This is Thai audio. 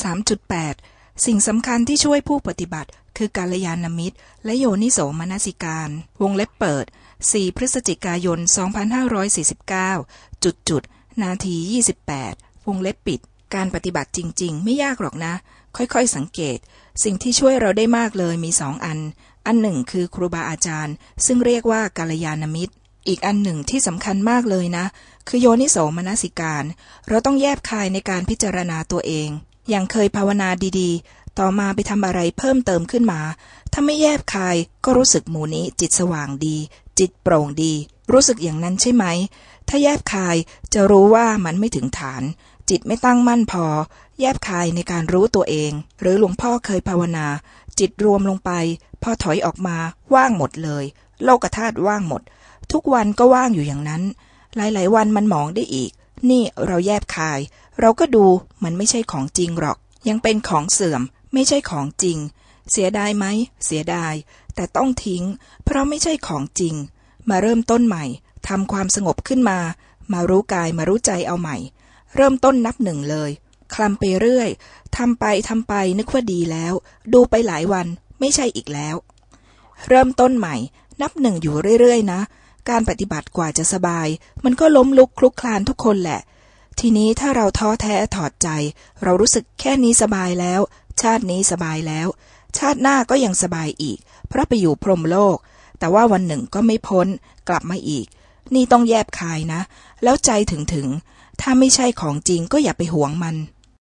3.8 สิ่งสำคัญที่ช่วยผู้ปฏิบัติ คือการยานมิตร และโยนิโสมนสิการ วงเล็บเปิด 4 พฤศจิกายน 2549 จุดจุด นาที 28 วงเล็บปิด การปฏิบัติจริง ๆ ไม่ยากหรอกนะ ค่อยๆ สังเกต สิ่งที่ช่วยเราได้มากเลยมีสองอัน อันหนึ่งคือครูบาอาจารย์ ซึ่งเรียกว่ากาลยานมิตรอีกอันหนึ่งที่สำคัญมากเลยนะ คือโยนิโสมนสิการ เราต้องแยบคายในการพิจารณาตัวเอง ย่างเคยภาวนาดีๆ ต่อมาไปทำอะไรเพิ่มเติมขึ้นมา ถ้าไม่แยบคายก็รู้สึกหมู่นี้จิตสว่างดี จิตโปร่งดี รู้สึกอย่างนั้นใช่ไหม ถ้าแยบคายจะรู้ว่ามันไม่ถึงฐาน จิตไม่ตั้งมั่นพอ แยบคายในการรู้ตัวเอง หรือหลวงพ่อเคยภาวนา จิตรวมลงไป พอถอยออกมาว่างหมดเลย โลกธาตุว่างหมด ทุกวันก็ว่างอยู่อย่างนั้น หลายๆ วันมันมองได้อีก นี่เราแยบคาย เราก็ดูมันไม่ใช่ของจริงหรอก ยังเป็นของเสื่อม ไม่ใช่ของจริง เสียดายไหม เสียดาย แต่ต้องทิ้ง เพราะไม่ใช่ของจริง มาเริ่มต้นใหม่ทำความสงบขึ้นมา มารู้กายมารู้ใจเอาใหม่ เริ่มต้นนับหนึ่งเลยคลำไปเรื่อยทำไปทำไปนึกว่าดีแล้ว ดูไปหลายวันไม่ใช่อีกแล้ว เริ่มต้นใหม่ นับหนึ่งอยู่เรื่อยๆนะ การปฏิบัติกว่าจะสบาย มันก็ล้มลุกคลุกคลานทุกคนแหละ ทีนี้ถ้าเราท้อแท้ถอดใจ เรารู้สึกแค่นี้สบายแล้ว ชาตินี้สบายแล้ว ชาติหน้าก็ยังสบายอีก เพราะไปอยู่พรหมโลก แต่ว่าวันหนึ่งก็ไม่พ้น กลับมาอีก นี่ต้องแยบคายนะ แล้วใจถึงถึง ถ้าไม่ใช่ของจริงก็อย่าไปหวงมัน